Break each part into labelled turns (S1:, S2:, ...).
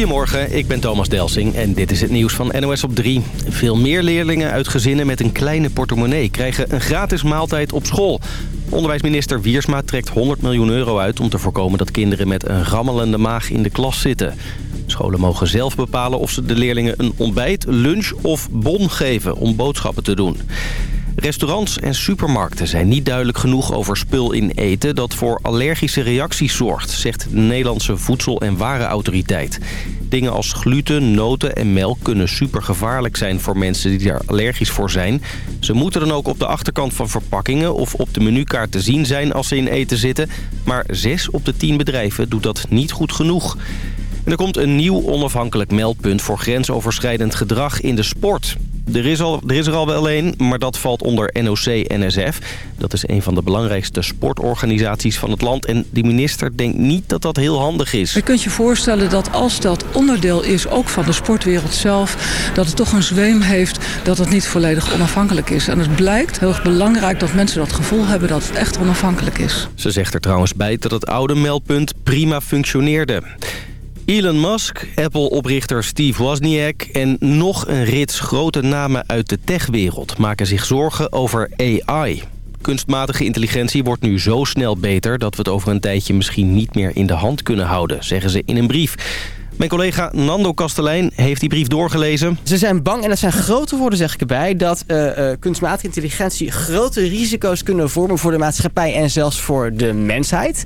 S1: Goedemorgen, ik ben Thomas Delsing en dit is het nieuws van NOS op 3. Veel meer leerlingen uit gezinnen met een kleine portemonnee... krijgen een gratis maaltijd op school. Onderwijsminister Wiersma trekt 100 miljoen euro uit... om te voorkomen dat kinderen met een rammelende maag in de klas zitten. Scholen mogen zelf bepalen of ze de leerlingen een ontbijt, lunch of bon geven... om boodschappen te doen. Restaurants en supermarkten zijn niet duidelijk genoeg over spul in eten... dat voor allergische reacties zorgt, zegt de Nederlandse Voedsel- en Warenautoriteit. Dingen als gluten, noten en melk kunnen supergevaarlijk zijn voor mensen die daar allergisch voor zijn. Ze moeten dan ook op de achterkant van verpakkingen of op de menukaart te zien zijn als ze in eten zitten. Maar 6 op de 10 bedrijven doet dat niet goed genoeg. En er komt een nieuw onafhankelijk meldpunt voor grensoverschrijdend gedrag in de sport. Er is, al, er is er al wel een, maar dat valt onder NOC-NSF. Dat is een van de belangrijkste sportorganisaties van het land. En de minister denkt niet dat dat heel handig is.
S2: Je kunt je voorstellen dat als dat onderdeel is, ook van de sportwereld zelf... dat het toch een zweem heeft dat het niet volledig onafhankelijk is. En het blijkt heel erg belangrijk dat mensen dat gevoel hebben dat het echt onafhankelijk is.
S1: Ze zegt er trouwens bij dat het oude meldpunt prima functioneerde. Elon Musk, Apple-oprichter Steve Wozniak en nog een rits grote namen uit de techwereld maken zich zorgen over AI. Kunstmatige intelligentie wordt nu zo snel beter dat we het over een tijdje misschien niet meer in de hand kunnen houden, zeggen ze in een brief. Mijn collega Nando Kastelein heeft die brief doorgelezen.
S3: Ze zijn bang, en dat zijn grote woorden zeg ik erbij... dat uh, kunstmatige intelligentie grote risico's kunnen vormen voor de maatschappij... en zelfs voor de mensheid.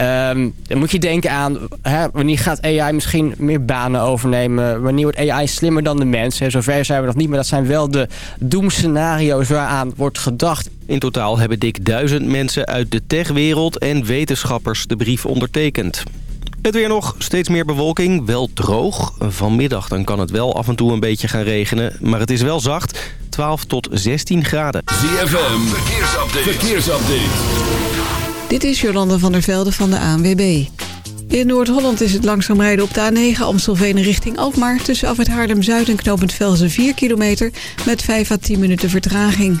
S3: Um, dan moet je denken aan, hè, wanneer gaat AI misschien meer banen overnemen? Wanneer wordt AI slimmer dan de mens? Hè? Zover zijn we nog niet, maar dat zijn wel de doemscenario's waaraan wordt gedacht.
S1: In totaal hebben dik duizend mensen uit de techwereld en wetenschappers de brief ondertekend. Het weer nog, steeds meer bewolking, wel droog. Vanmiddag dan kan het wel af en toe een beetje gaan regenen, maar het is wel zacht. 12 tot 16 graden.
S4: ZFM, verkeersupdate. verkeersupdate.
S5: Dit is Jolande van der Velde van de ANWB. In Noord-Holland is het langzaam rijden op de A9 Amstelveen richting Alkmaar... tussen af het Haarlem-Zuid en knooppunt Velzen 4 kilometer... met 5 à 10 minuten vertraging.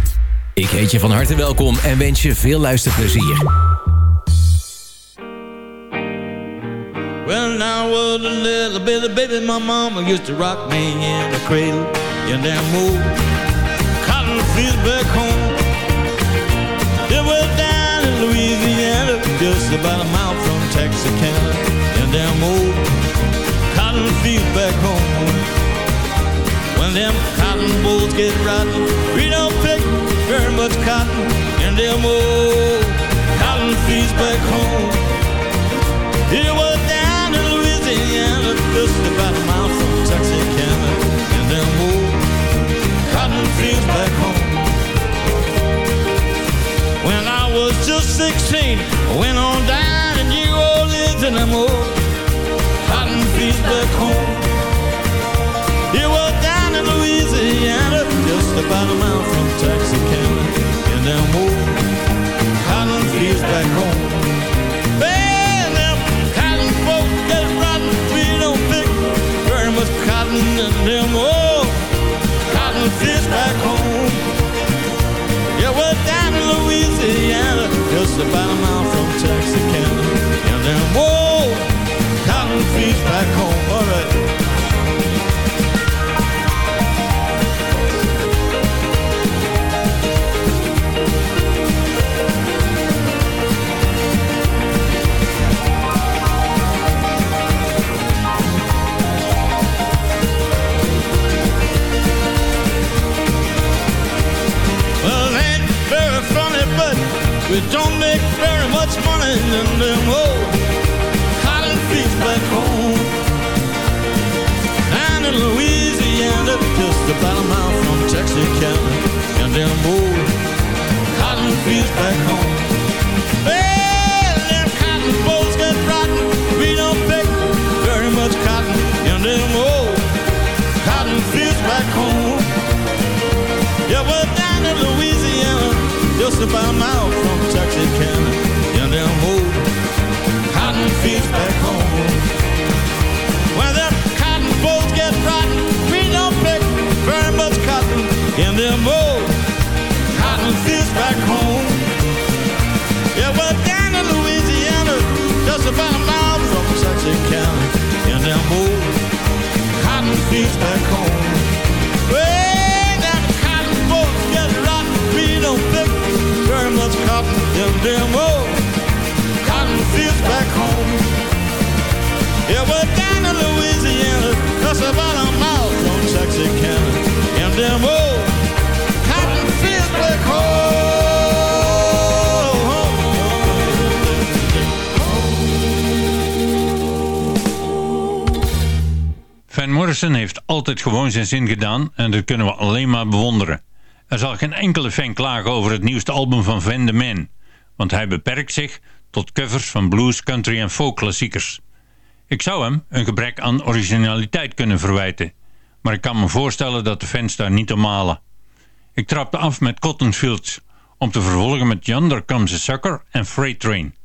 S6: Ik heet je van harte welkom en wens je veel luisterplezier.
S7: Well, now was a little bit of baby, my mama used to rock me in the cradle in that old cotton field back home. It was down in Louisiana, just about a mile from Texarkana, in them old cotton field back home. When them cotton bolls get rotten, much cotton in them old cotton fields back home. It was down in Louisiana, just about a mile from Texarkana, in them old cotton fields back home. When I was just 16, I went on down just about about a mile from Texas Texarkana. Goddamn old cotton fields back home. Well, them cotton bolls get rotten. We don't pick very much cotton in them old cotton fields back home. Yeah, we're down in Louisiana, just about a mile from Texarkana, In them old cotton fields in them old cotton fields back home. Yeah, well down in Louisiana, just about a mile from Sussex County, in them old cotton fields back home. Way down the cotton folks get rotten, we don't pick very much cotton in them old
S8: Morrison heeft altijd gewoon zijn zin gedaan en dat kunnen we alleen maar bewonderen. Er zal geen enkele fan klagen over het nieuwste album van Van de Man, want hij beperkt zich tot covers van blues, country en folk klassiekers. Ik zou hem een gebrek aan originaliteit kunnen verwijten, maar ik kan me voorstellen dat de fans daar niet om malen. Ik trapte af met Cotton Fields, om te vervolgen met Yonder Comes a Sucker en Freight Train.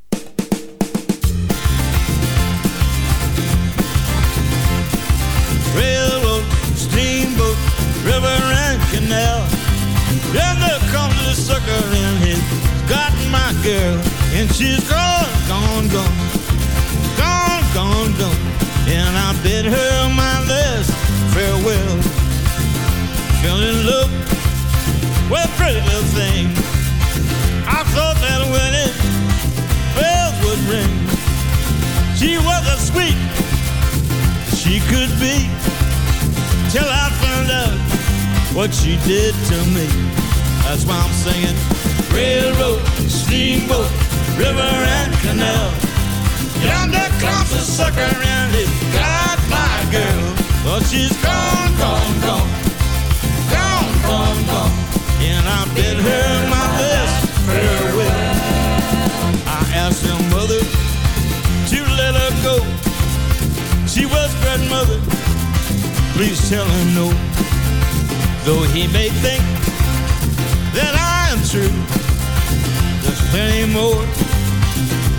S7: Sucker and he's got my girl. And she's gone, gone, gone. Gone, gone, gone. And I bid her my last farewell. Fell in love with pretty little thing. I thought that when it bells would ring, she was a sweet she could be till I found out what she did to me. That's why I'm singing railroad, steamboat, river and canal. Yonder comes a sucker and he got my girl, but she's gone, gone, gone, gone, gone, gone. And I bid her my best farewell. I asked her mother to let her go. She was grandmother, please tell her no. Though he may think that I am true, there's plenty more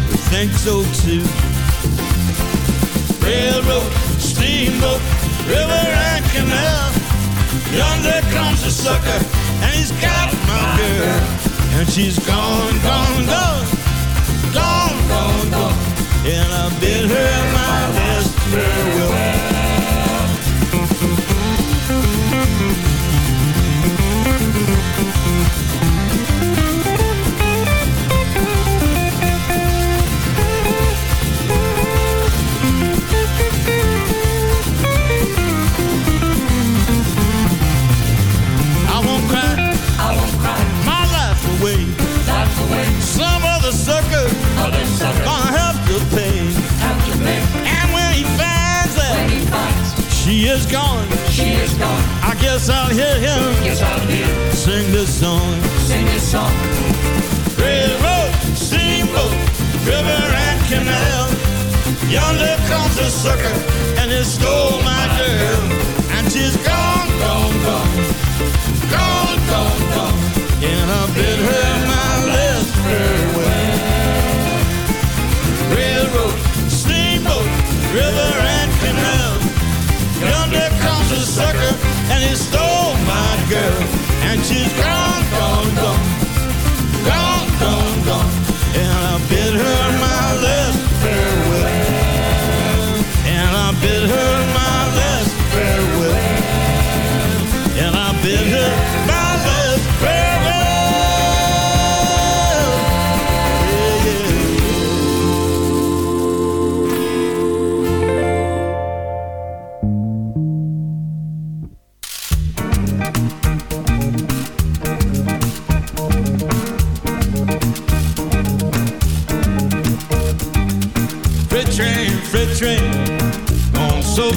S7: who think so too. Railroad, steamboat, river and canal. Yonder comes a sucker, and he's got my girl. And she's gone, gone, gone, gone, gone, gone. And I bid her my last I is gone. She is gone. I guess I'll hear him. Yes, I'll hear. Sing this song. Sing this song. Railroad, steamboat, river and canal. Yonder comes a sucker and he stole my girl. And she's gone, gone, gone gone, gone, gone. And I bid her my last farewell. Railroad, steamboat, river and sucker and he stole my girl. And she's gone, gone, gone. Gone, gone, gone. And I bid her my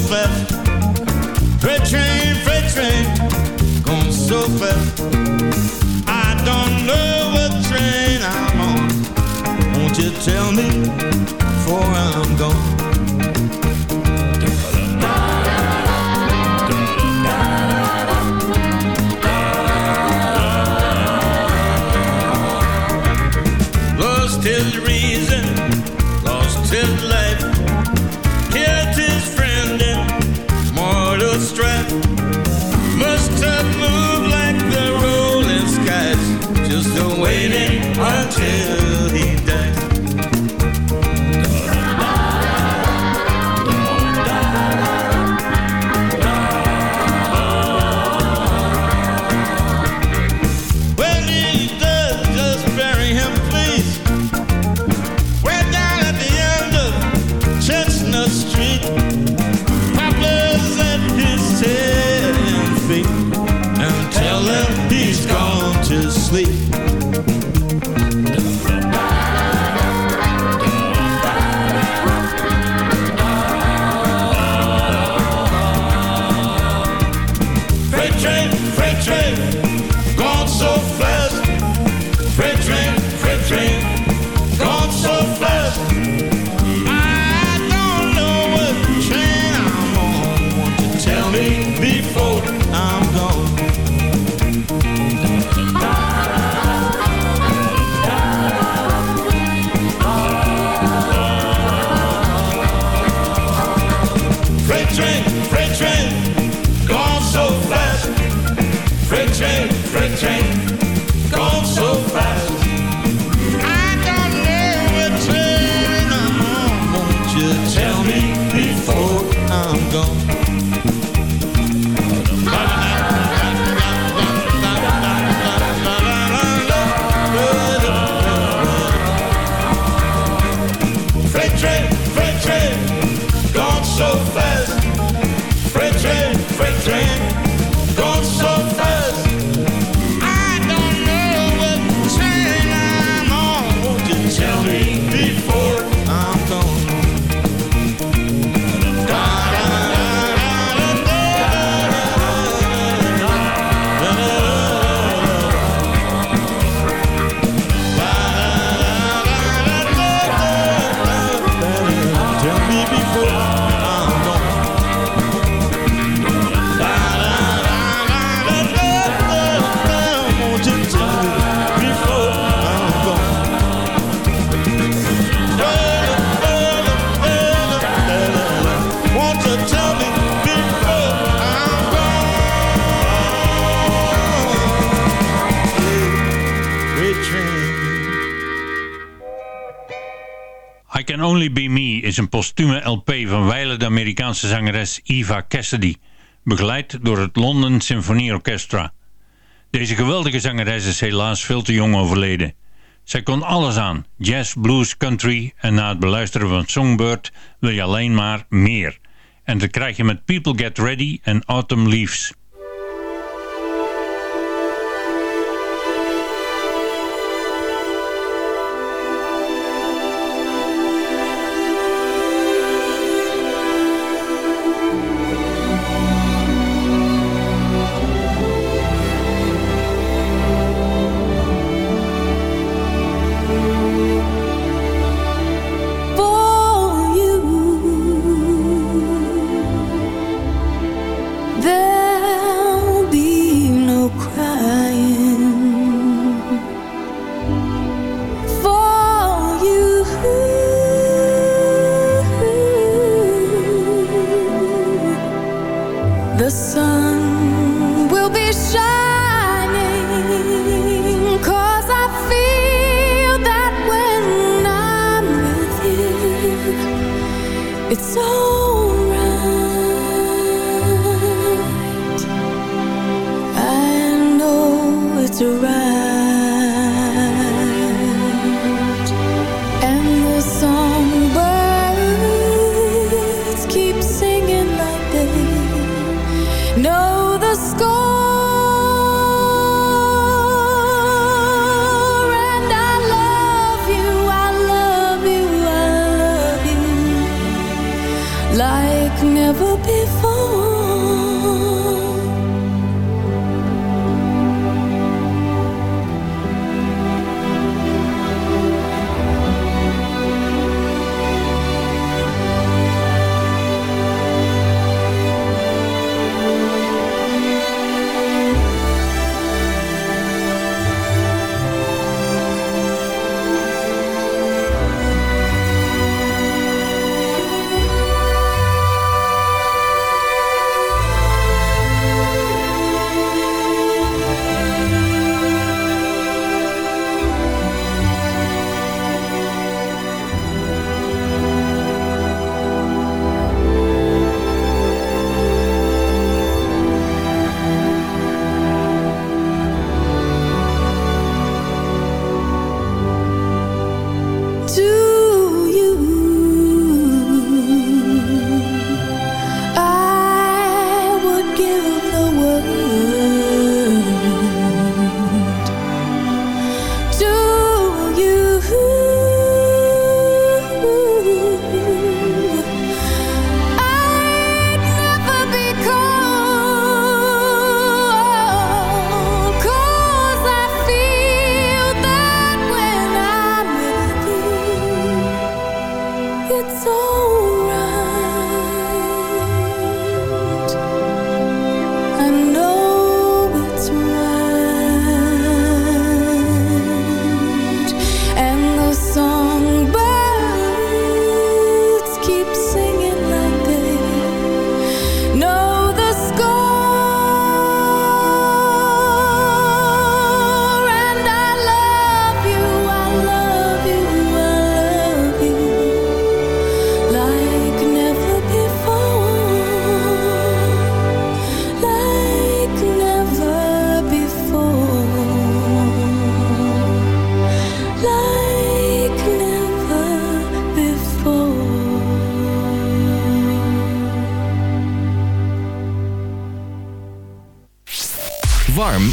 S7: fast. Freight train, freight train, going so fast. I don't know what train I'm on. Won't you tell me before I'm gone? Lost his reason, lost his life,
S6: Amerikaanse zangeres Eva Cassidy, begeleid door het London Symphony Orchestra. Deze geweldige zangeres is helaas veel te jong overleden. Zij kon alles aan, jazz, blues, country en na het beluisteren van Songbird wil je alleen maar meer. En dat krijg je met People Get Ready en Autumn Leaves.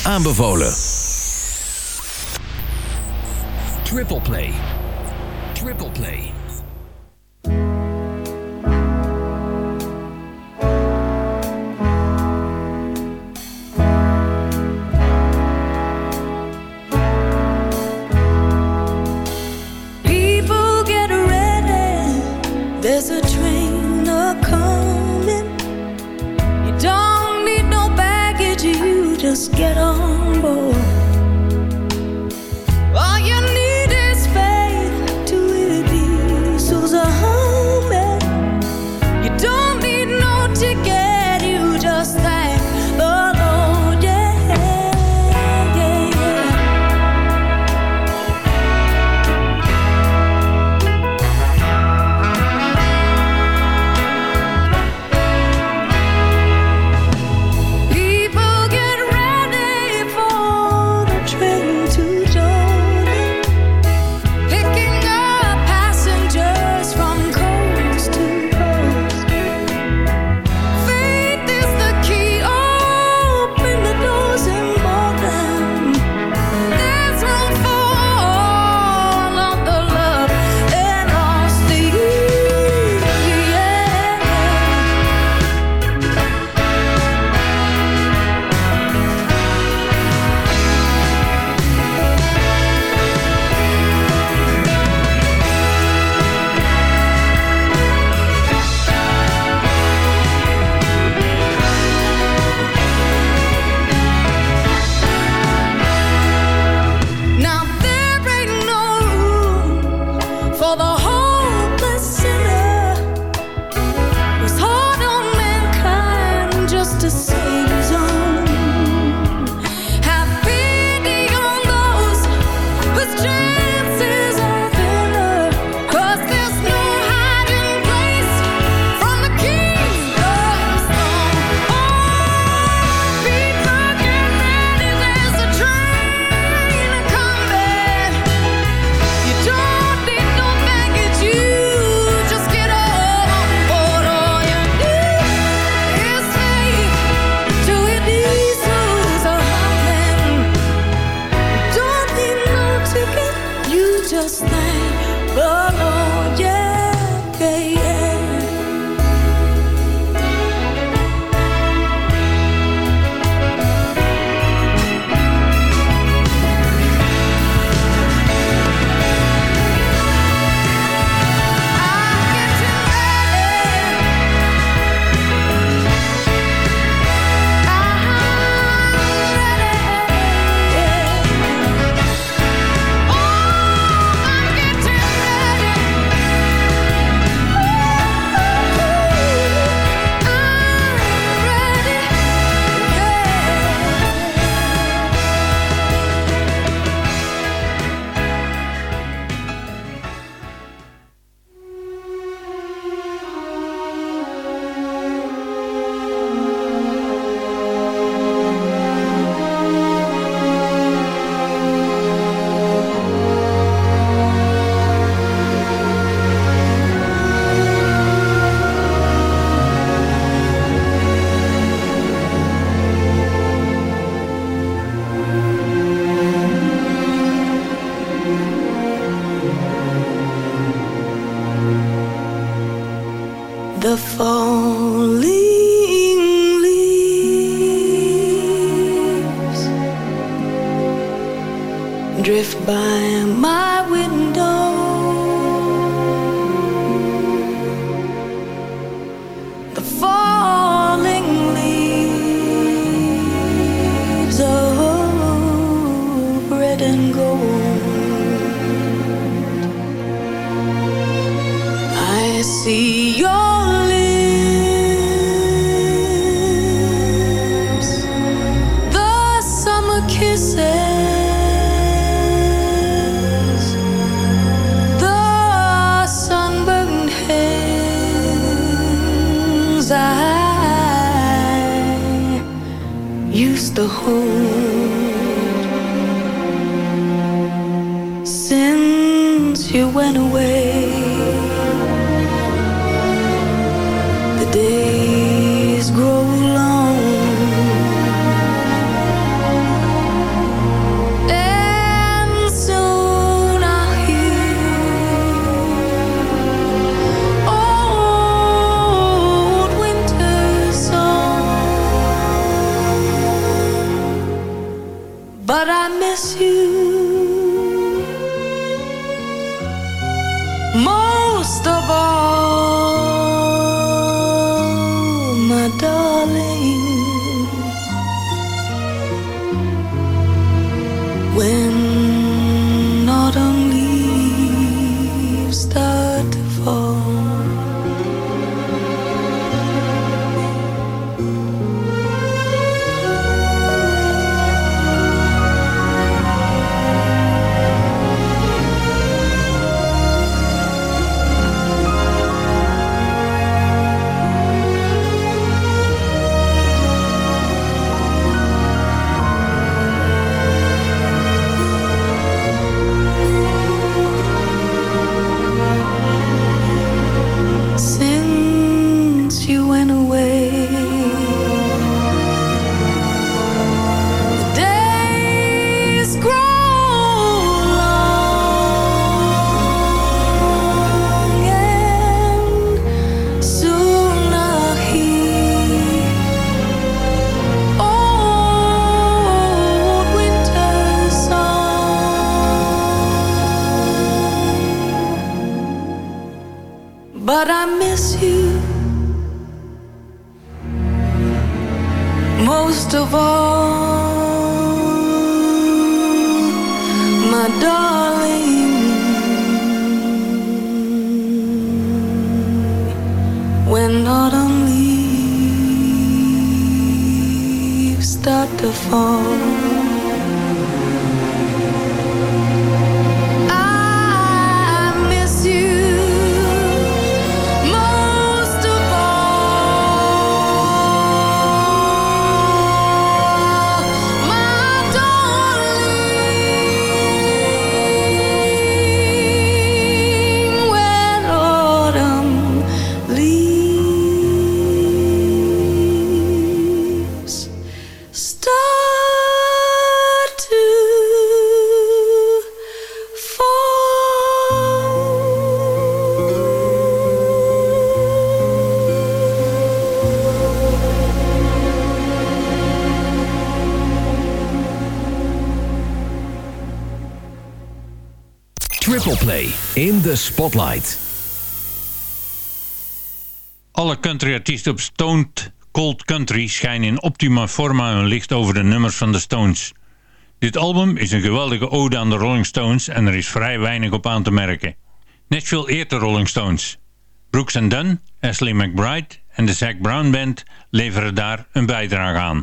S6: Aanbevolen. Triple Play. darling.
S9: in de Spotlight.
S8: Alle countryartiesten op Stoned Cold Country schijnen in optima forma hun licht over de nummers van de Stones. Dit album is een geweldige ode aan de Rolling Stones en er is vrij weinig op aan te merken. Nashville eert de Rolling Stones. Brooks and Dunn, Ashley McBride en de Zac Brown Band leveren daar een bijdrage aan.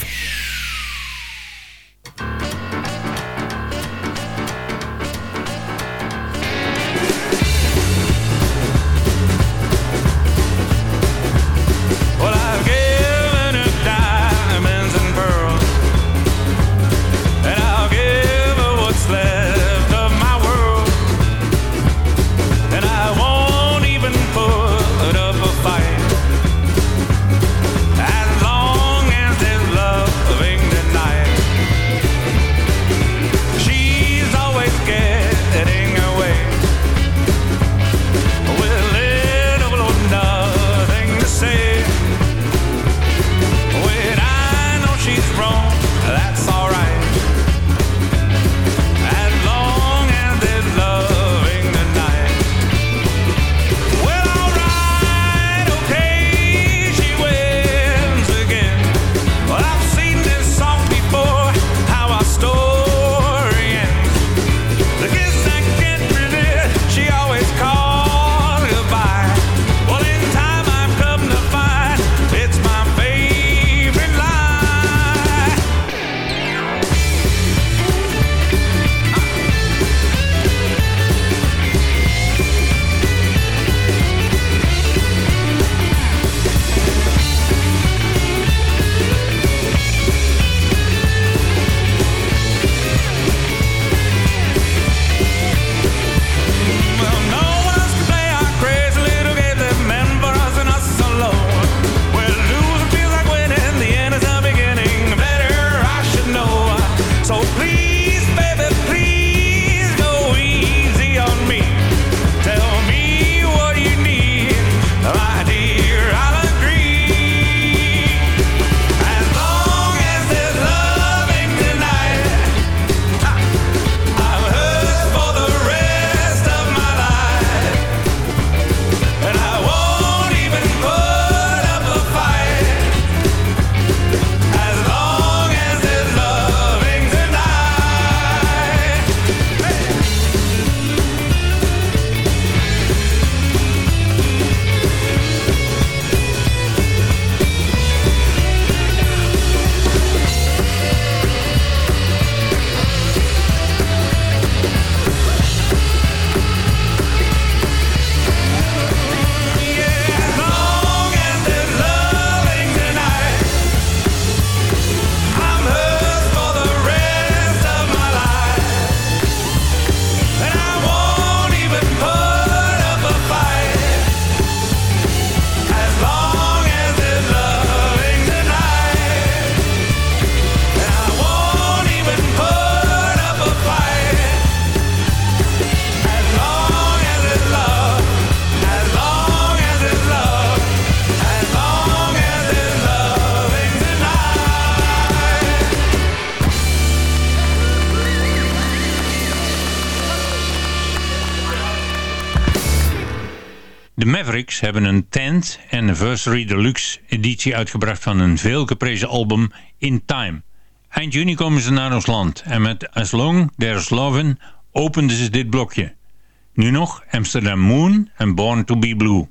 S10: My
S11: Mavericks hebben een 10th Anniversary Deluxe editie uitgebracht van hun veelgeprezen album In Time. Eind juni komen ze naar ons land en met As Long There's Lovin' openden ze dit blokje. Nu nog Amsterdam Moon en Born to be Blue.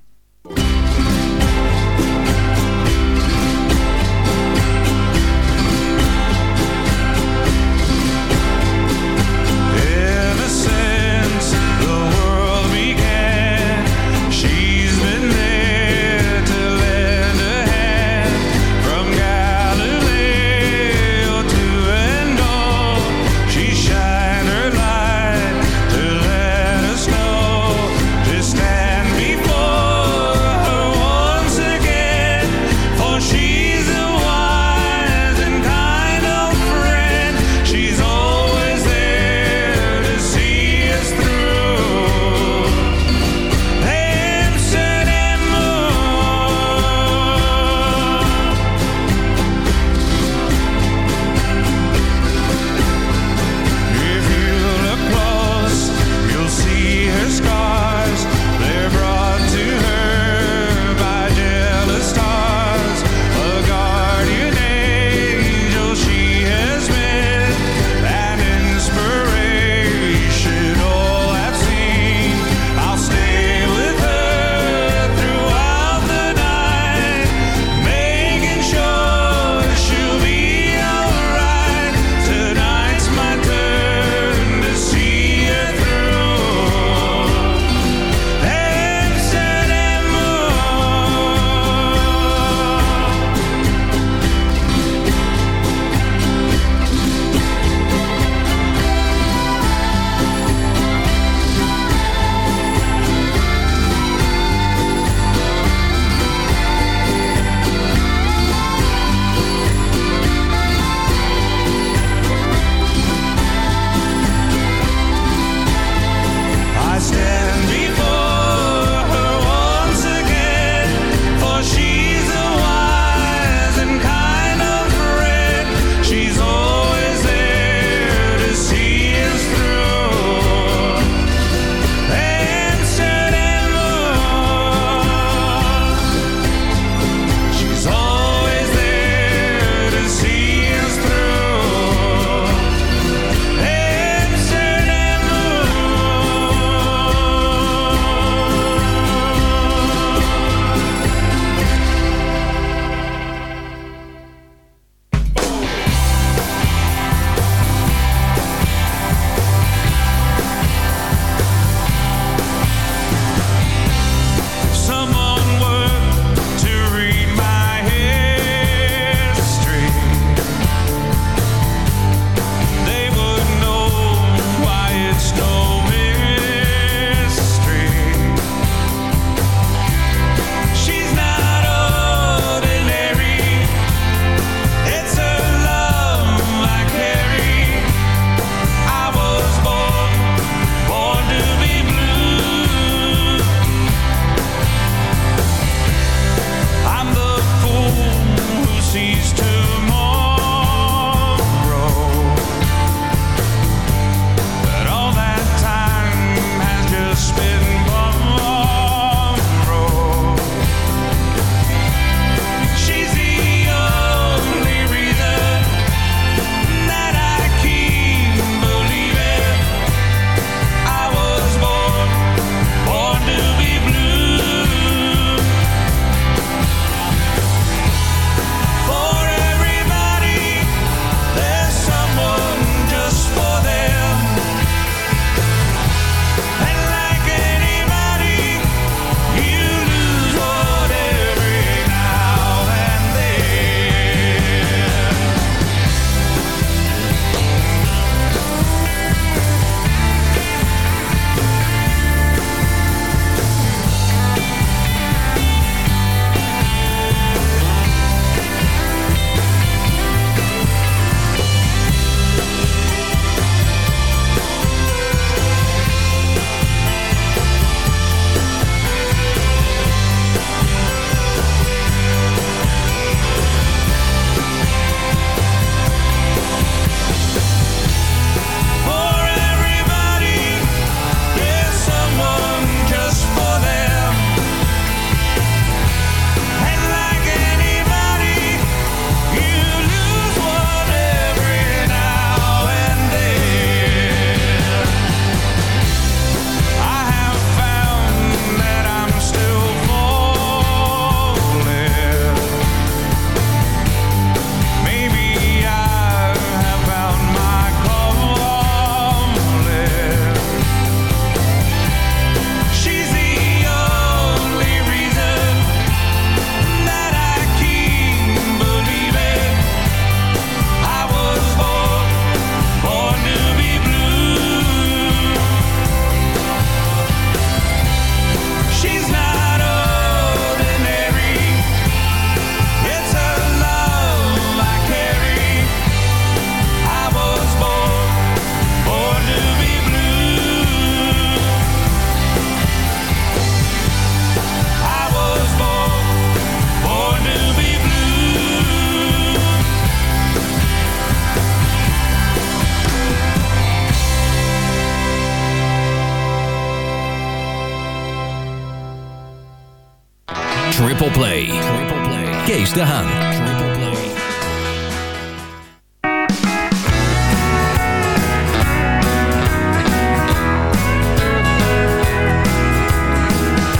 S9: Triple Play. Triple Play. Kees de Haan. Triple Play.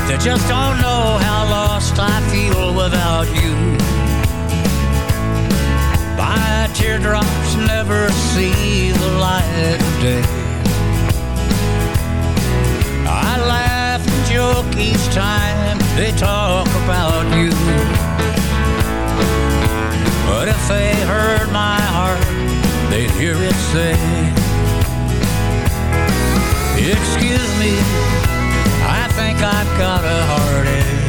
S12: They just don't know how lost I feel without you. My teardrops never see the light of day. I laugh and joke each time they talk about you. But if they heard my heart, they'd hear it say, Excuse me, I think I've got a heartache.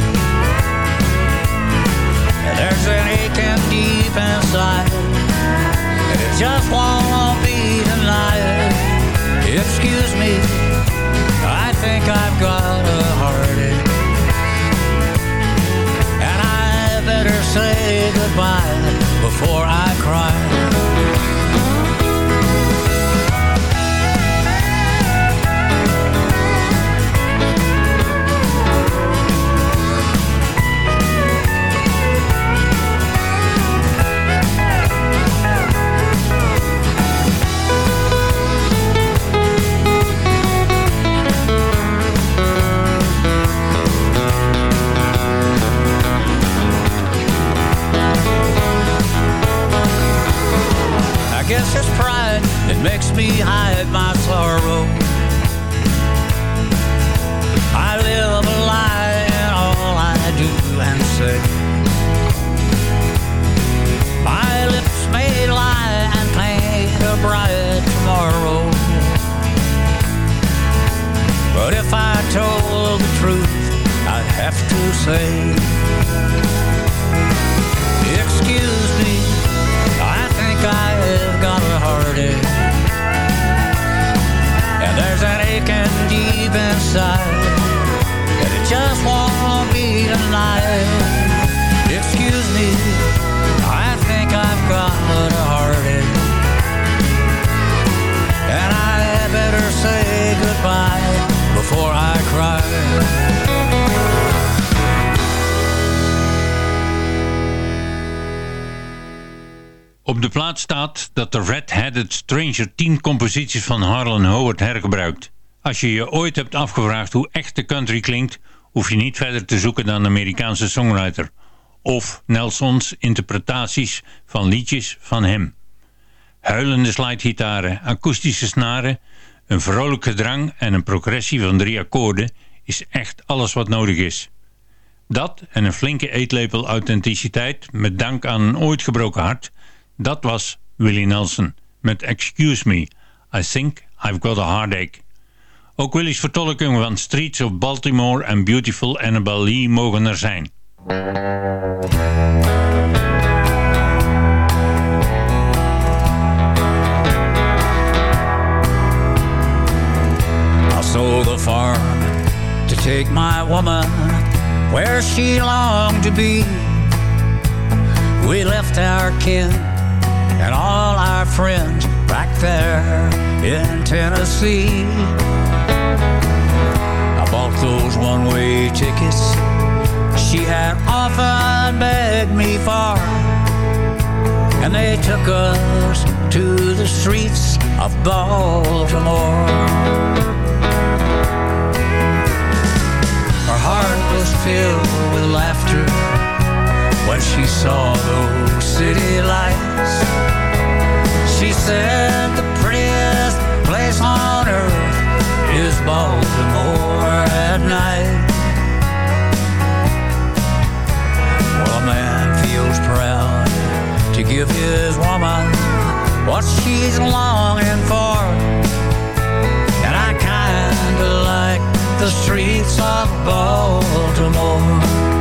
S12: There's an aching deep inside, and it just won't be denied. Excuse me, I think I've got a heartache. Better say goodbye before I cry. Pride. That makes me hide my
S13: de Stranger 10 composities van Harlan Howard hergebruikt. Als je je ooit hebt afgevraagd hoe echte country klinkt, hoef je niet verder te zoeken dan de Amerikaanse songwriter. Of Nelsons interpretaties van liedjes van hem. Huilende slidegitaren, akoestische snaren, een vrolijk gedrang en een progressie van drie akkoorden is echt alles wat nodig is. Dat en een flinke eetlepel authenticiteit met dank aan een ooit gebroken hart, dat was Willie Nelson met Excuse Me, I Think I've Got a Heartache. Ook Willie's vertolking van Streets of Baltimore en Beautiful Annabelle Lee mogen er zijn.
S12: I sold the farm to take my woman where she longed to be. We left our kin and all our friends back there in Tennessee. I bought those one-way tickets she had often begged me for. And they took us to the streets of Baltimore. Her heart was filled with laughter when she saw those city lights. She said the prettiest place on earth is Baltimore at night. Well, a man feels proud to give his woman what she's longing for. And I kinda like the streets of Baltimore.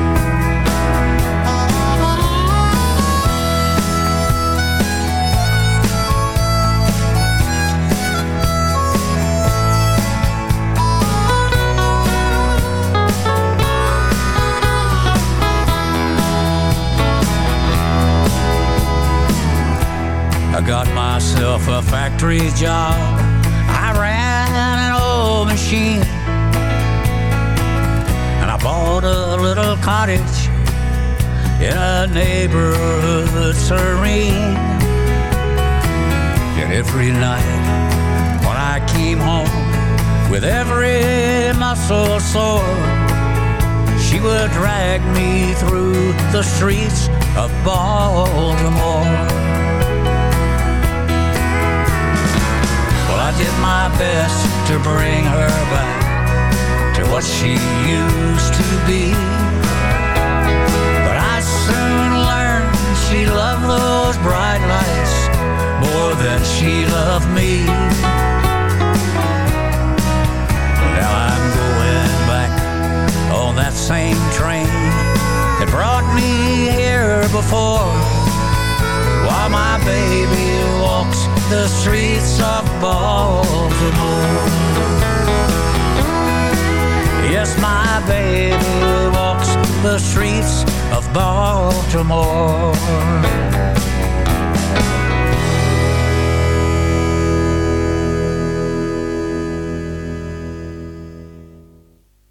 S12: I got myself a factory job. I ran an old machine. And I bought a little cottage in a neighborhood serene. And every night when I came home with every muscle sore, she would drag me through the streets of Baltimore. Did my best to bring her back to what she used to be. But I soon learned she loved those bright lights more than she loved me. Now I'm going back on that same train that brought me here before. While my baby walks the streets of Baltimore. Yes, my baby walks the streets of Baltimore.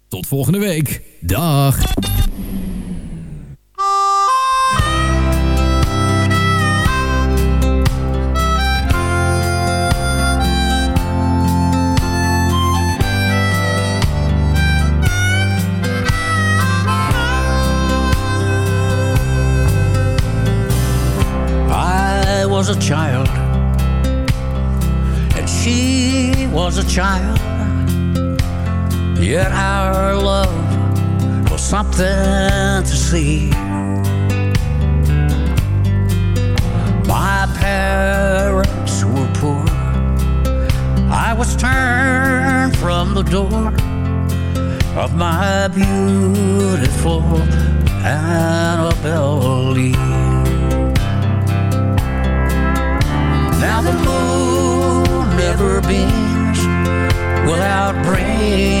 S6: Tot volgende week. Dag.
S12: Child. Yet our love was something to see. My parents were poor. I was turned from the door of my beautiful Annabelle Lee. Now the moon never beams without bringing